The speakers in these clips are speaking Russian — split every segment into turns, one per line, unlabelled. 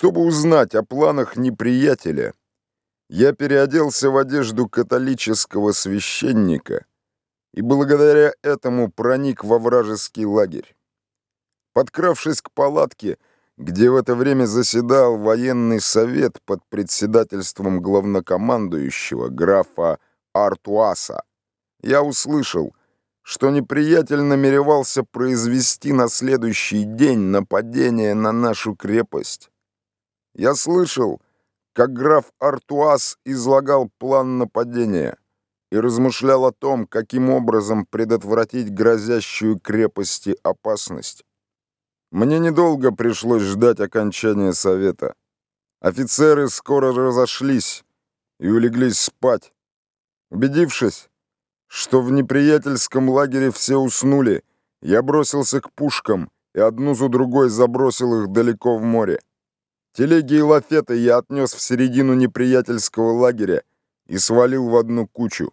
Чтобы узнать о планах неприятеля, я переоделся в одежду католического священника и благодаря этому проник во вражеский лагерь. Подкравшись к палатке, где в это время заседал военный совет под председательством главнокомандующего графа Артуаса, я услышал, что неприятель намеревался произвести на следующий день нападение на нашу крепость. Я слышал, как граф Артуас излагал план нападения и размышлял о том, каким образом предотвратить грозящую крепости опасность. Мне недолго пришлось ждать окончания совета. Офицеры скоро разошлись и улеглись спать. Убедившись, что в неприятельском лагере все уснули, я бросился к пушкам и одну за другой забросил их далеко в море. Телеги и лафеты я отнес в середину неприятельского лагеря и свалил в одну кучу.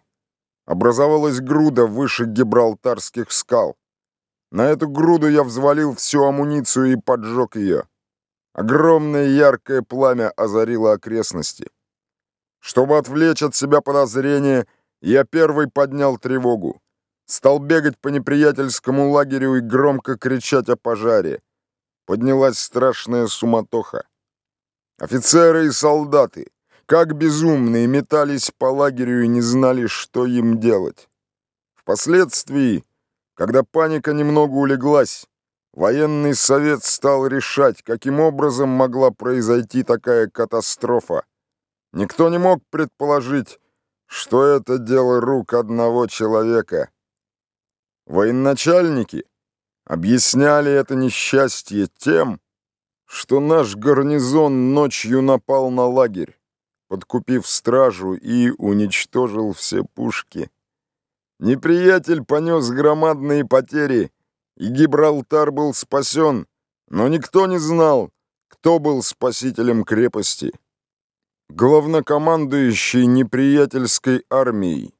Образовалась груда выше гибралтарских скал. На эту груду я взвалил всю амуницию и поджег ее. Огромное яркое пламя озарило окрестности. Чтобы отвлечь от себя подозрения, я первый поднял тревогу. Стал бегать по неприятельскому лагерю и громко кричать о пожаре. Поднялась страшная суматоха. Офицеры и солдаты, как безумные, метались по лагерю и не знали, что им делать. Впоследствии когда паника немного улеглась, военный совет стал решать, каким образом могла произойти такая катастрофа. Никто не мог предположить, что это дело рук одного человека. Военачальники объясняли это несчастье тем, что наш гарнизон ночью напал на лагерь, подкупив стражу и уничтожил все пушки. Неприятель понес громадные потери, и Гибралтар был спасен, но никто не знал, кто был спасителем крепости. Главнокомандующий неприятельской армией,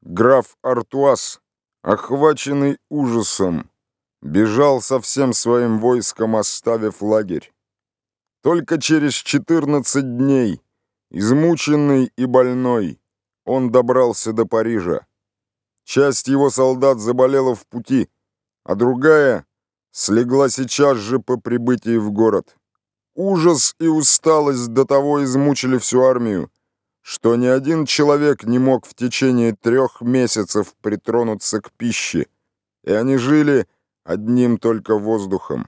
граф Артуас, охваченный ужасом, бежал со всем своим войском, оставив лагерь. Только через 14 дней, измученный и больной, он добрался до Парижа. Часть его солдат заболела в пути, а другая слегла сейчас же по прибытии в город. Ужас и усталость до того измучили всю армию, что ни один человек не мог в течение трех месяцев притронуться к пище, и они жили одним только воздухом.